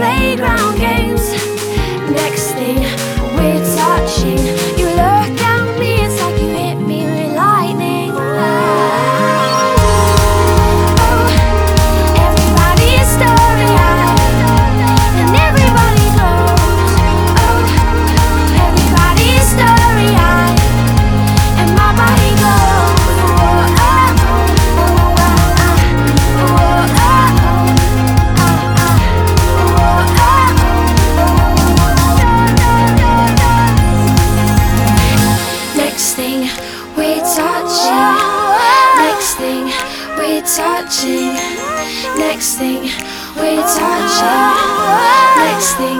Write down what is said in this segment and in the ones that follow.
playground games. touching. Next thing, we're touching. Next thing,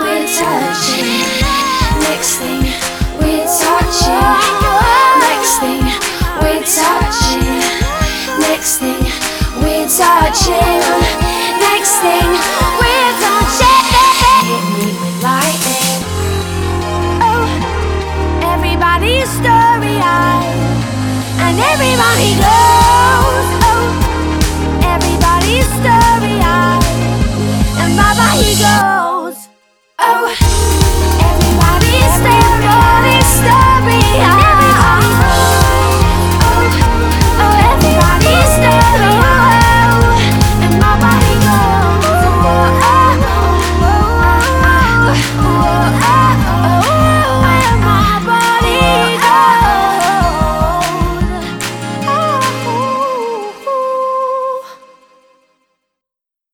we're touching. Next thing, we're touching. Next thing, we're touching. Next thing, we're touching. Next thing, we're touching. Hit me with lightning. Oh, everybody's story eye and everybody knows.